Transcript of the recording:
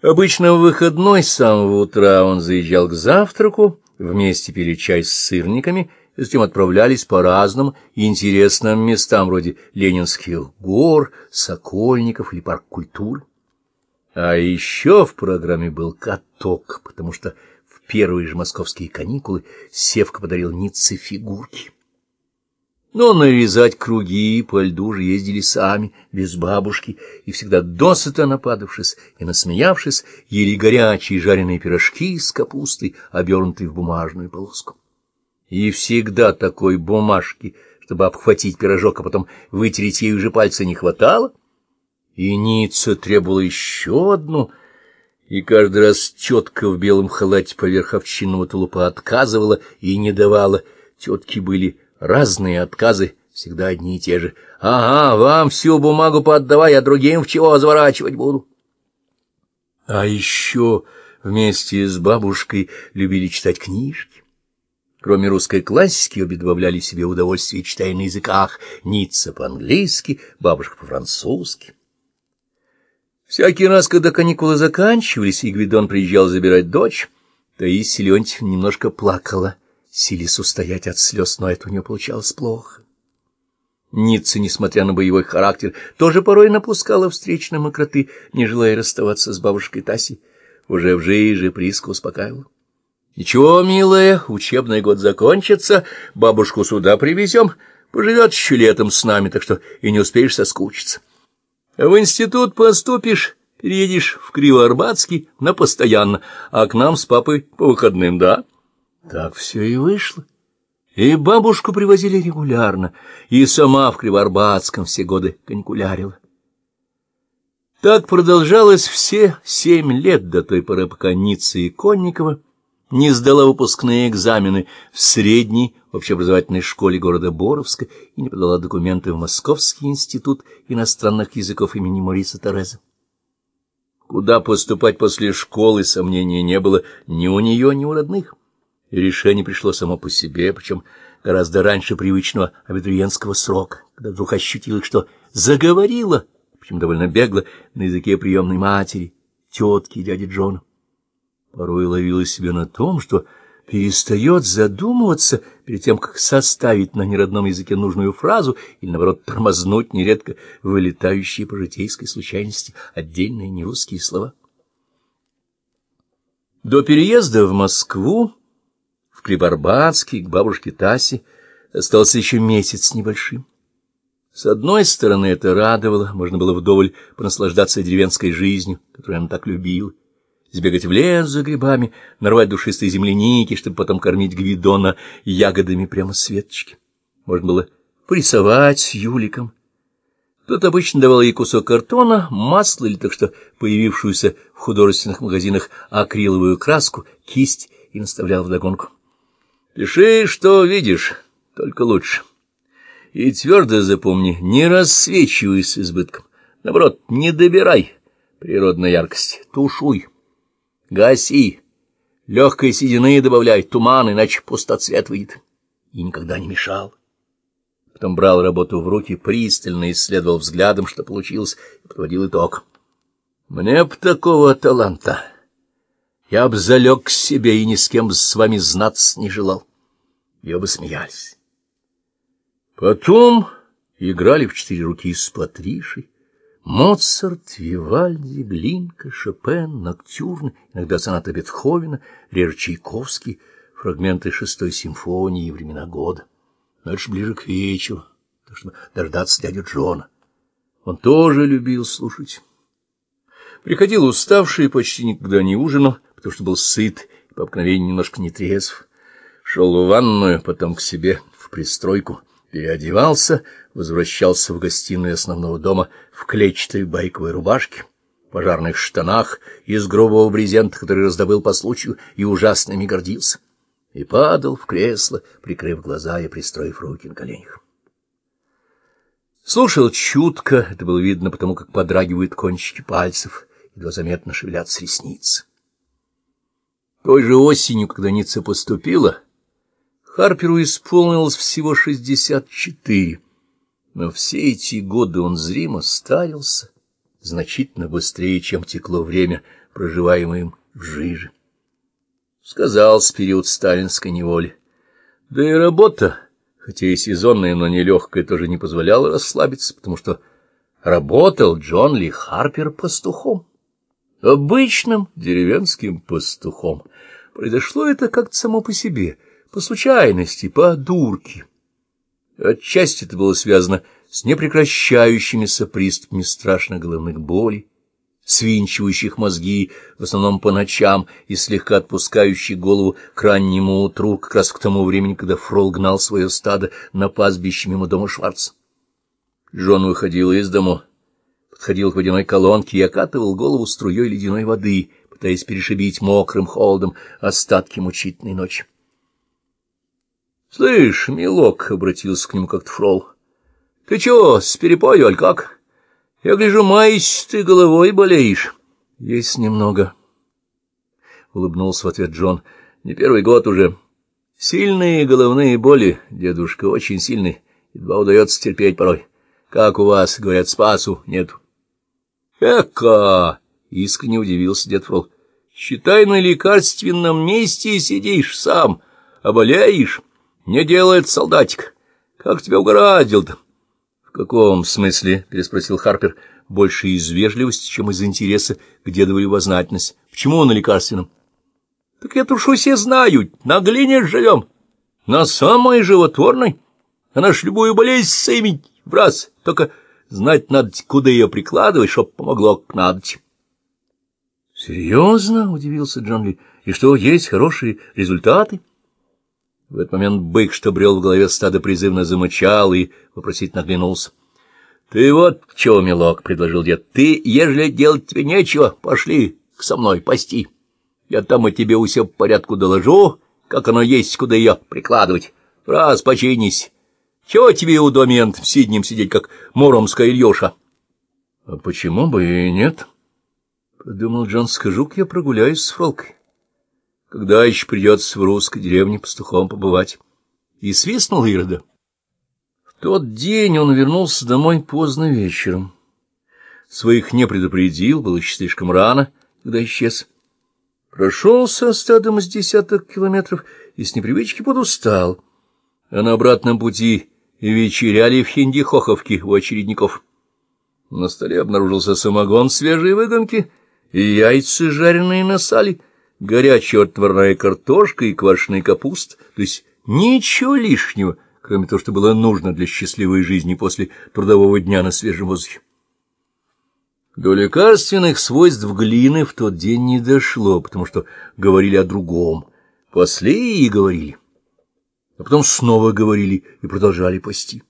Обычно в выходной с самого утра он заезжал к завтраку, вместе пили чай с сырниками, и затем отправлялись по разным интересным местам, вроде Ленинских гор, Сокольников или парк культуры. А еще в программе был каток, потому что в первые же московские каникулы Севка подарил Ницце фигурки. Но нарезать круги по льду же ездили сами, без бабушки, и всегда досыта нападавшись и насмеявшись, ели горячие жареные пирожки с капустой, обернутые в бумажную полоску. И всегда такой бумажки, чтобы обхватить пирожок, а потом вытереть ею же пальцы, не хватало. И Ницца требовала еще одну, и каждый раз тетка в белом халате поверх овчинного тулупа отказывала и не давала. Тетки были разные отказы, всегда одни и те же. «Ага, вам всю бумагу поотдавай, а другим в чего разворачивать буду?» А еще вместе с бабушкой любили читать книжки. Кроме русской классики, обе добавляли себе удовольствие, читая на языках Ницца по-английски, бабушка по-французски. Всякий раз, когда каникулы заканчивались, и Гвидон приезжал забирать дочь, Таисия Леонтьевна немножко плакала — силясь устоять от слез, но это у нее получалось плохо. Ницца, несмотря на боевой характер, тоже порой напускала встречные мокроты, не желая расставаться с бабушкой Таси. Уже в жизни Приска успокаивала. — Ничего, милая, учебный год закончится, бабушку сюда привезем, поживет еще летом с нами, так что и не успеешь соскучиться. В институт поступишь, переедешь в Кривоарбатский на постоянно, а к нам с папой по выходным, да? — так все и вышло. И бабушку привозили регулярно, и сама в Кривоарбатском все годы каникулярила. Так продолжалось все семь лет до той поры, пока Ницца и Конникова не сдала выпускные экзамены в средней общеобразовательной школе города Боровска и не подала документы в Московский институт иностранных языков имени Мориса Тереза. Куда поступать после школы, сомнений не было ни у нее, ни у родных решение пришло само по себе, причем гораздо раньше привычного абитуриентского срока, когда вдруг ощутила, что заговорила, причем довольно бегло, на языке приемной матери, тетки дяди Джона. Порой ловила себя на том, что перестает задумываться перед тем, как составить на неродном языке нужную фразу или, наоборот, тормознуть нередко вылетающие по житейской случайности отдельные нерусские слова. До переезда в Москву в Прибарбатске к бабушке Тасе остался еще месяц небольшим. С одной стороны, это радовало, можно было вдоволь понаслаждаться деревенской жизнью, которую она так любила, сбегать в лес за грибами, нарвать душистые земляники, чтобы потом кормить Гвидона ягодами прямо с веточки. Можно было порисовать с Юликом. Тот обычно давал ей кусок картона, масло или так что появившуюся в художественных магазинах акриловую краску, кисть и наставлял вдогонку. Пиши, что видишь, только лучше. И твердо запомни, не рассвечивай с избытком. Наоборот, не добирай природной яркости, тушуй, гаси, легкой седины добавляй, туман, иначе пустоцвет выйдет. И никогда не мешал. Потом брал работу в руки, пристально исследовал взглядом, что получилось, и подводил итог. Мне б такого таланта. Я б залег к себе и ни с кем с вами знаться не желал и оба смеялись. Потом играли в четыре руки с Патришей. Моцарт, Вивальди, Глинка, Шопен, Ноктюрн, иногда соната Бетховена, реже Чайковский, фрагменты шестой симфонии и времена года. Но это ж ближе к вечеру, так чтобы дождаться дядю Джона. Он тоже любил слушать. Приходил уставший, почти никогда не ужинал, потому что был сыт и по обыкновению немножко нетрезв шел в ванную, потом к себе в пристройку, переодевался, возвращался в гостиную основного дома в клетчатой байковой рубашке, пожарных штанах из грубого брезента, который раздобыл по случаю, и ужасно ими гордился, и падал в кресло, прикрыв глаза и пристроив руки на коленях. Слушал чутко, это было видно потому, как подрагивают кончики пальцев, едва заметно шевелятся ресницы. Той же осенью, когда Ницца поступила, Харперу исполнилось всего шестьдесят четыре, но все эти годы он зримо старился, значительно быстрее, чем текло время, проживаемое им в жиже. Сказался период сталинской неволи. Да и работа, хотя и сезонная, но не легкая, тоже не позволяла расслабиться, потому что работал Джон Ли Харпер пастухом. Обычным деревенским пастухом. Произошло это как-то само по себе, по случайности, по дурке. Отчасти это было связано с непрекращающимися приступами страшных головных болей, свинчивающих мозги, в основном по ночам, и слегка отпускающих голову к раннему утру, как раз к тому времени, когда Фрол гнал свое стадо на пастбище мимо дома Шварца. Джон выходил из дому, подходил к водяной колонке и окатывал голову струей ледяной воды, пытаясь перешибить мокрым холодом остатки мучительной ночи. — Слышь, милок, — обратился к нему как-то Фрол, — ты чего, с перепою, аль как? Я гляжу, маясь, ты головой болеешь. — Есть немного, — улыбнулся в ответ Джон. — Не первый год уже. Сильные головные боли, дедушка, очень сильные. Едва удается терпеть порой. Как у вас, говорят, спасу нет. Эка! — искренне удивился дед Фрол. — Считай, на лекарственном месте сидишь сам, а болеешь. Не делает солдатик. Как тебя угораздил-то? — В каком смысле? — переспросил Харпер. — Больше из вежливости, чем из интереса к дедовой любознательности. Почему он на лекарственном? — Так это уж все знают. На глине живем. На самой животворной. Она ж любую болезнь сымет в раз. Только знать надо, куда ее прикладывать, чтоб помогло к надоть. — Серьезно? — удивился Джон Ли. — И что, есть хорошие результаты? — в этот момент бык, что брел в голове стада, призывно замычал и вопросительно оглянулся. — Ты вот чего, милок, — предложил дед, — ты, ежели делать тебе нечего, пошли со мной пасти. Я там и тебе все по порядку доложу, как оно есть, куда ее прикладывать. Раз, починись. Чего тебе у домент сиднем сидеть, как муромская Ильёша? — А почему бы и нет? — подумал Джон, — скажу-ка я прогуляюсь с Фролкой. Когда еще придется в русской деревне пастухом побывать? И свистнул Ирода. В тот день он вернулся домой поздно вечером. Своих не предупредил, было еще слишком рано, когда исчез. Прошелся стадом из десяток километров и с непривычки подустал. А на обратном пути вечеряли в Хиндихоховке у очередников. На столе обнаружился самогон свежей выгонки и яйца, жареные на сале, горячая отварная картошка и квашеная капуста, то есть ничего лишнего, кроме того, что было нужно для счастливой жизни после трудового дня на свежем воздухе. До лекарственных свойств глины в тот день не дошло, потому что говорили о другом. Пасли и говорили. А потом снова говорили и продолжали пасти.